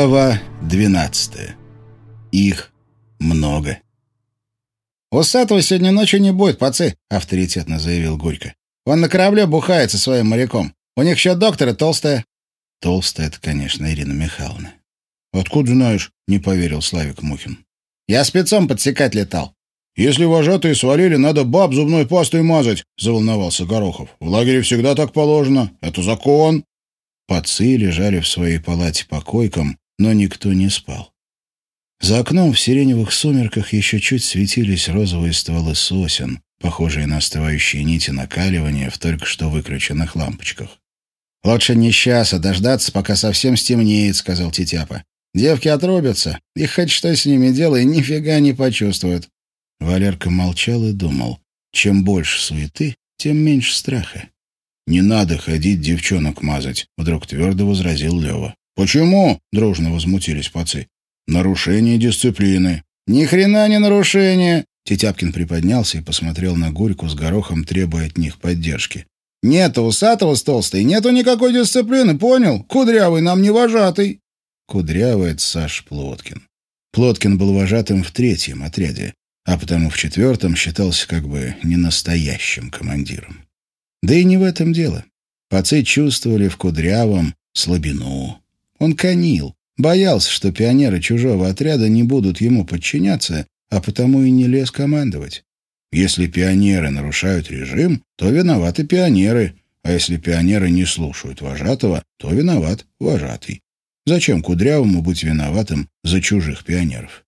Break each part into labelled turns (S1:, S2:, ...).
S1: Глава 12. Их много.
S2: «Усатого сегодня ночью не будет, пацы», — авторитетно заявил Горько. «Он на корабле бухает со своим моряком. У них еще доктора толстая».
S1: «Толстая — это, конечно, Ирина Михайловна». «Откуда знаешь?» — не поверил Славик Мухин.
S2: «Я спецом подсекать летал».
S1: «Если вожатые свалили, надо баб зубной пастой мазать», — заволновался Горохов. «В лагере всегда так положено. Это закон». Пацы лежали в своей палате по койкам, но никто не спал. За окном в сиреневых сумерках еще чуть светились розовые стволы сосен, похожие на остывающие нити накаливания в только что выключенных лампочках.
S2: «Лучше не сейчас, дождаться, пока совсем стемнеет», — сказал Титяпа. «Девки отрубятся, и хоть что с ними делай, нифига не почувствуют».
S1: Валерка молчал и думал, чем больше суеты, тем меньше страха. «Не надо ходить девчонок мазать», — вдруг твердо возразил Лева. «Почему?» — дружно возмутились пацы. «Нарушение дисциплины».
S2: «Ни хрена не нарушение!»
S1: Тетяпкин приподнялся и посмотрел на Горьку с горохом, требуя от них поддержки.
S2: «Нету усатого с толстой, нету никакой дисциплины, понял? Кудрявый нам не вожатый».
S1: Кудрявый — это Саш Плоткин. Плоткин был вожатым в третьем отряде, а потому в четвертом считался как бы ненастоящим командиром. Да и не в этом дело. Пацы чувствовали в Кудрявом слабину. Он конил, боялся, что пионеры чужого отряда не будут ему подчиняться, а потому и не лез командовать. Если пионеры нарушают режим, то виноваты пионеры, а если пионеры не слушают вожатого, то виноват вожатый. Зачем Кудрявому быть виноватым за чужих пионеров?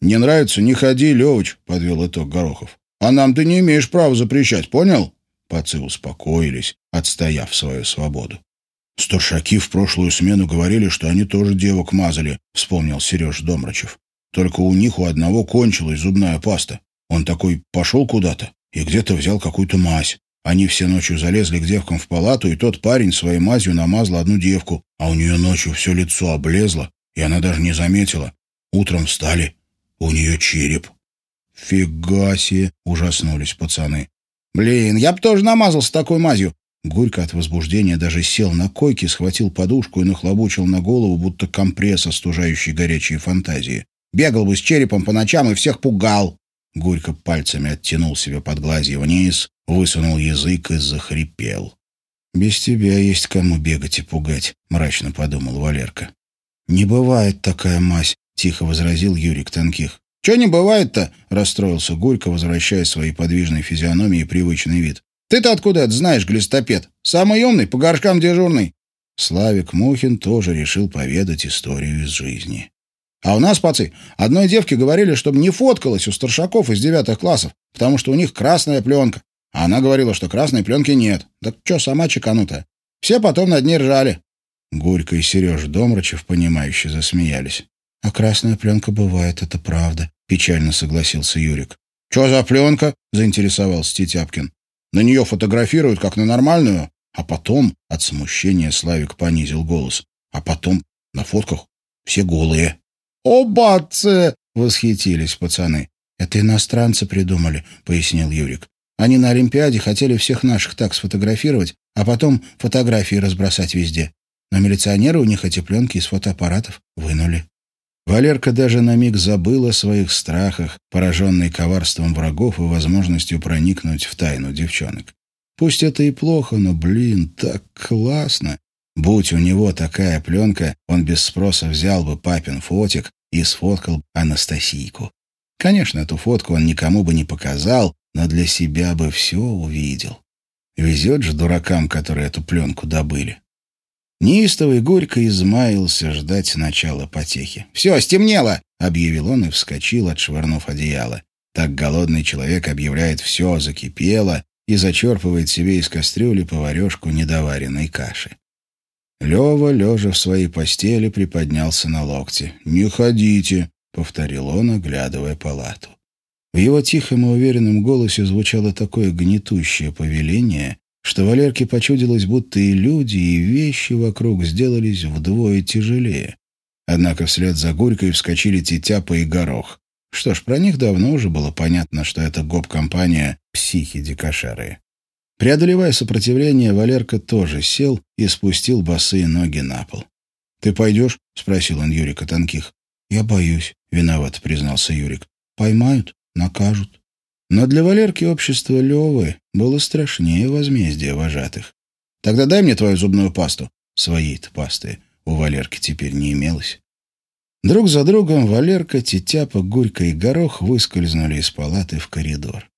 S1: «Не нравится, не ходи, Левыч», — подвел итог Горохов. «А нам ты не имеешь права запрещать, понял?» Пацы успокоились, отстояв свою свободу. «Старшаки в прошлую смену говорили, что они тоже девок мазали», — вспомнил Сереж Домрачев. «Только у них у одного кончилась зубная паста. Он такой пошел куда-то и где-то взял какую-то мазь. Они все ночью залезли к девкам в палату, и тот парень своей мазью намазал одну девку, а у нее ночью все лицо облезло, и она даже не заметила. Утром встали, у нее череп». «Фига себе!» — ужаснулись пацаны.
S2: «Блин, я б тоже намазался такой мазью!»
S1: Горько от возбуждения даже сел на койке, схватил подушку и нахлобучил на голову, будто компресс, остужающий горячие фантазии.
S2: «Бегал бы с черепом по ночам и всех пугал!»
S1: Горько пальцами оттянул себе под глазья вниз, высунул язык и захрипел. «Без тебя есть кому бегать и пугать», — мрачно подумал Валерка. «Не бывает такая мазь», — тихо возразил Юрик Тонких.
S2: «Че не бывает-то?» — расстроился Гулька, возвращая своей подвижной физиономии привычный вид. «Ты-то откуда это знаешь, глистопед? Самый умный, по горшкам дежурный».
S1: Славик Мухин тоже решил поведать историю из жизни.
S2: «А у нас, пацы, одной девке говорили, чтобы не фоткалась у старшаков из девятых классов, потому что у них красная пленка. А она говорила, что красной пленки нет. Так что сама чеканутая? Все потом над ней ржали».
S1: Гулька и Сереж Домрачев, понимающе засмеялись. «А красная пленка бывает, это правда», — печально согласился Юрик.
S2: «Че за пленка?» — заинтересовался Титяпкин. «На нее фотографируют, как на нормальную, а потом...» — от смущения Славик понизил голос. «А потом на фотках все голые».
S1: «О, баце!» — восхитились пацаны. «Это иностранцы придумали», — пояснил Юрик. «Они на Олимпиаде хотели всех наших так сфотографировать, а потом фотографии разбросать везде. Но милиционеры у них эти пленки из фотоаппаратов вынули». Валерка даже на миг забыл о своих страхах, пораженный коварством врагов и возможностью проникнуть в тайну девчонок. Пусть это и плохо, но, блин, так классно. Будь у него такая пленка, он без спроса взял бы папин фотик и сфоткал Анастасийку. Конечно, эту фотку он никому бы не показал, но для себя бы все увидел. Везет же дуракам, которые эту пленку добыли. Неистовый горько измаился ждать начала потехи.
S2: «Все, стемнело!»
S1: — объявил он и вскочил, отшвырнув одеяло. Так голодный человек объявляет «все закипело» и зачерпывает себе из кастрюли поварешку недоваренной каши. Лева, лежа в своей постели, приподнялся на локте. «Не ходите!» — повторил он, оглядывая палату. В его тихом и уверенном голосе звучало такое гнетущее повеление, что Валерке почудилось, будто и люди, и вещи вокруг сделались вдвое тяжелее. Однако вслед за Гурькой вскочили Тетяпа и Горох. Что ж, про них давно уже было понятно, что это гоп-компания «Психи-дикошары». Преодолевая сопротивление, Валерка тоже сел и спустил босые ноги на пол.
S2: «Ты пойдешь?» — спросил он Юрика Тонких. «Я боюсь», — виноват признался Юрик. «Поймают, накажут». Но для Валерки общество Левы было страшнее возмездия вожатых. «Тогда дай мне твою зубную пасту». Своей-то пасты у Валерки теперь не имелось. Друг за другом Валерка, Тетяпа, Гурька и Горох выскользнули из палаты в коридор.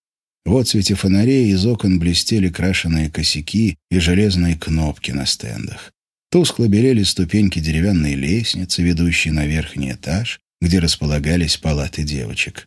S2: В отсвете фонарей из окон блестели крашеные косяки и железные кнопки на стендах. Тускло белели ступеньки деревянной лестницы, ведущей на верхний этаж, где располагались палаты девочек.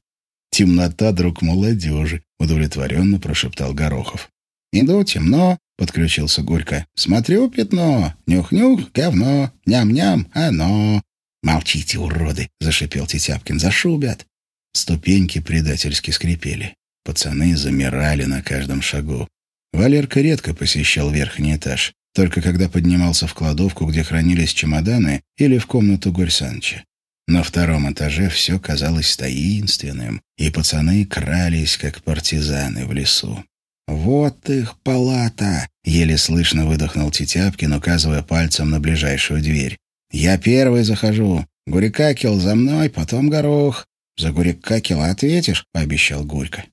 S2: «Темнота, друг молодежи», — удовлетворенно прошептал Горохов. «Иду темно», — подключился Горько. «Смотрю пятно, нюх-нюх, говно, ням-ням, оно». «Молчите, уроды!» — зашипел Тетяпкин. «Зашубят!» Ступеньки предательски скрипели. Пацаны замирали на каждом шагу. Валерка редко посещал верхний этаж, только когда поднимался в кладовку, где хранились чемоданы, или в комнату Горьсанча. На втором этаже все казалось таинственным, и пацаны крались, как партизаны в лесу. «Вот их палата!» — еле слышно выдохнул Тетяпкин, указывая пальцем на ближайшую дверь. «Я первый захожу. Гурикакел за мной, потом горох. За Гурикакела ответишь?» — пообещал Гурька.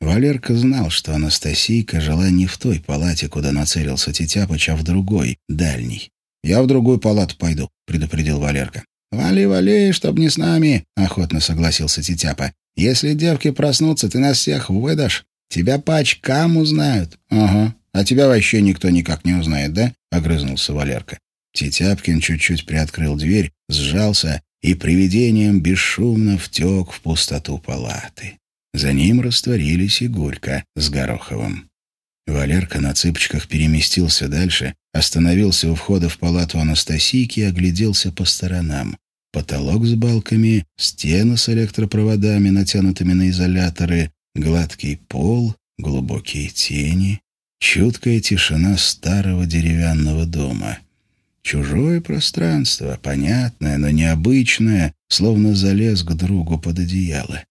S2: Валерка знал, что Анастасийка жила не в той палате, куда нацелился Тетяпыч, а в другой, дальней. «Я в другую палату пойду», — предупредил Валерка. «Вали, вали, чтоб не с нами», — охотно согласился Тетяпа. «Если девки проснутся, ты нас всех выдашь. Тебя по очкам узнают». «Ага, а тебя вообще никто никак не узнает, да?» — огрызнулся Валерка. Тетяпкин чуть-чуть приоткрыл дверь, сжался и привидением бесшумно втек в пустоту палаты. За ним растворились и Горько с Гороховым. Валерка на цыпочках переместился дальше, остановился у входа в палату Анастасийки и огляделся по сторонам. Потолок с балками, стены с электропроводами, натянутыми на изоляторы, гладкий пол, глубокие тени, чуткая тишина старого деревянного дома. Чужое пространство, понятное, но необычное, словно залез к другу под одеяло.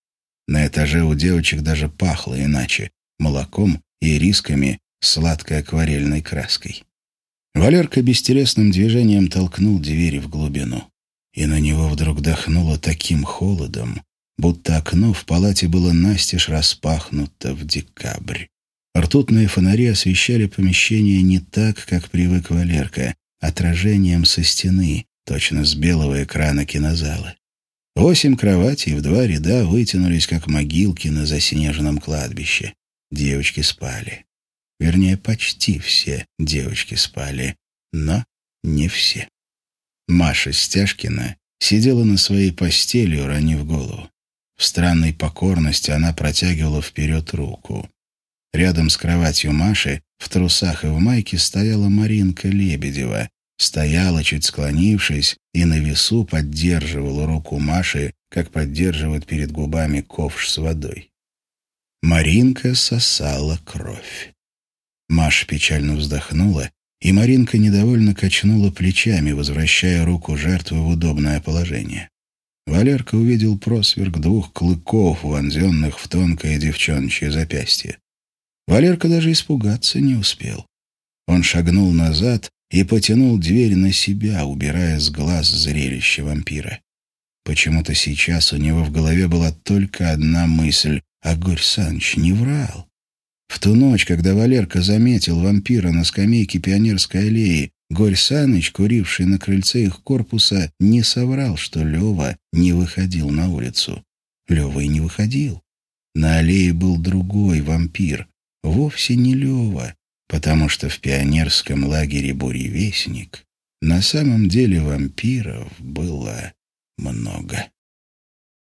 S2: На этаже у девочек даже пахло иначе — молоком и рисками сладкой акварельной краской. Валерка бестелесным движением толкнул двери в глубину. И на него вдруг дохнуло таким холодом, будто окно в палате было настежь распахнуто в декабрь. Ртутные фонари освещали помещение не так, как привык Валерка, отражением со стены, точно с белого экрана кинозала. Восемь кроватей в два ряда вытянулись, как могилки на заснеженном кладбище. Девочки спали. Вернее, почти все девочки спали, но не все. Маша Стяжкина сидела на своей постели, уронив голову. В странной покорности она протягивала вперед руку. Рядом с кроватью Маши, в трусах и в майке, стояла Маринка Лебедева, стояла, чуть склонившись, и на весу поддерживала руку Маши, как поддерживает перед губами ковш с водой. Маринка сосала кровь. Маша печально вздохнула, и Маринка недовольно качнула плечами, возвращая руку жертвы в удобное положение. Валерка увидел просверк двух клыков, вонзенных в тонкое девчоночье запястье. Валерка даже испугаться не успел. Он шагнул назад и потянул дверь на себя, убирая с глаз зрелище вампира. Почему-то сейчас у него в голове была только одна мысль — Агорь Саныч не врал. В ту ночь, когда Валерка заметил вампира на скамейке Пионерской аллеи, Горь Саныч, куривший на крыльце их корпуса, не соврал, что Лева не выходил на улицу. Лева и не выходил. На аллее был другой вампир, вовсе не Лева, потому что в пионерском лагере «Буревестник» на самом деле вампиров было много.